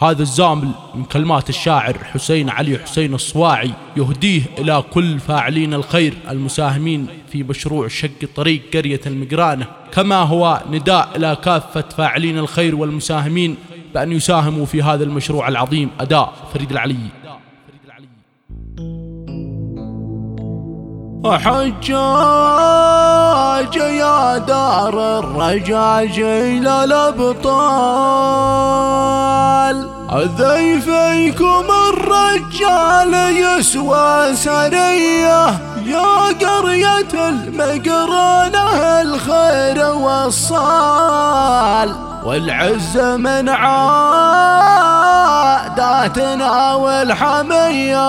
هذا الزامل من كلمات الشاعر حسين علي حسين الصواعي يهديه إلى كل فاعلين الخير المساهمين في مشروع شق طريق قرية المقرانة. كما هو نداء إلى كافة فاعلين الخير والمساهمين بأن يساهموا في هذا المشروع العظيم. أداء فريد العلي. حجاج يا دار الرجاج إلى الأبطال. ذي فيكم الرجال يسوى سرية يا قرية المقرنة الخير والصال والعز من عاداتنا والحمية.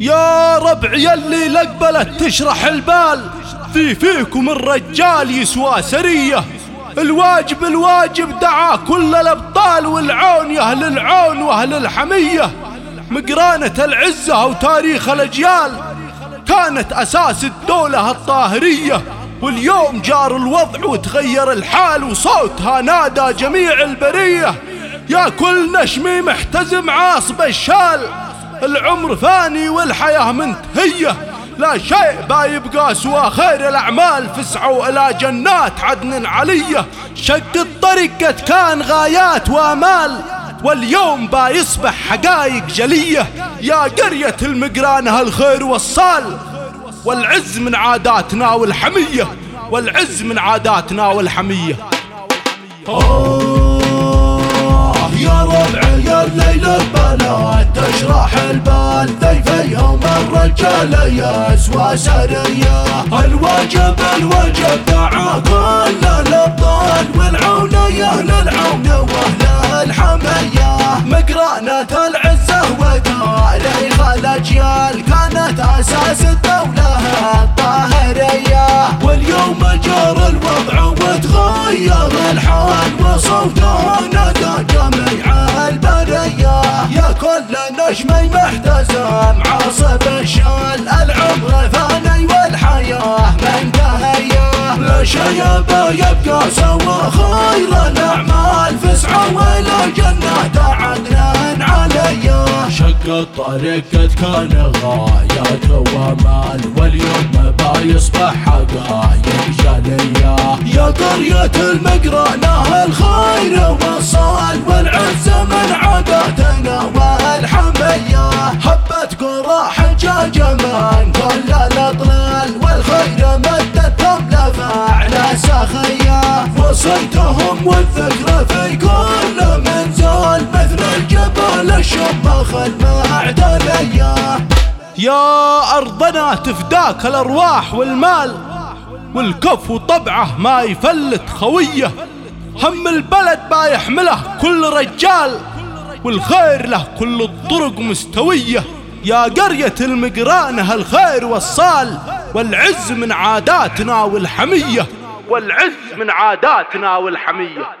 يا ربع يلي لقبلت تشرح البال. في فيكم الرجال يسوى سرية. الواجب الواجب دعا كل الأبطال والعون يا أهل العون وأهل الحمية. مقرانة العزة وتاريخ الأجيال. كانت أساس الدولة الطاهرية. واليوم جار الوضع وتغير الحال وصوتها نادى جميع البرية. يا كل نشمي محتزم عاصب الشال. العمر فاني والحياة منتهية. لا شيء بايبقى سوى خير الأعمال فسعوا إلى جنات عدن علية. شق الطريق قد كان غايات وآمال واليوم بايصبح حقايق جلية. يا قرية المقرانة الخير والصال والعز من عاداتنا والحمية. والعز من عاداتنا والحمية. آه يا ربع يا الليل البلاد تشرح البال ذي فيهم الرجال يا اسوى سرية. الواجب الواجب دعا كل الأبطال والعون يا أهل العون وأهل الحمية مقرانة العزة وتاريخ الأجيال كانت أساس الدولة الطاهرية. واليوم جار الوضع وتغير الحال وصوته كل نجمي محتزم عاصف الشال العمر فاني والحياة. منتهية لا شيء يبقى سوى خير الأعمال. فاسعوا إلى جنة عدن عليا شق الطريق قد كان غايات ومال واليوم بايصبح حقايق جلية يا قرية المقرنة. من كل الاطلال والخير مدتهم لفعل سخية وصيتهم والذكر في كل منزل مثل الجبل الشمخ المعدلية يا أرضنا تفداك الأرواح والمال والكف وطبعه ما يفلت خوية هم البلد ما يحمله كل رجال والخير له كل الطرق مستوية. يا قرية المقرانة الخير والصال والعز من عاداتنا والحمية. والعز من عاداتنا والحمية.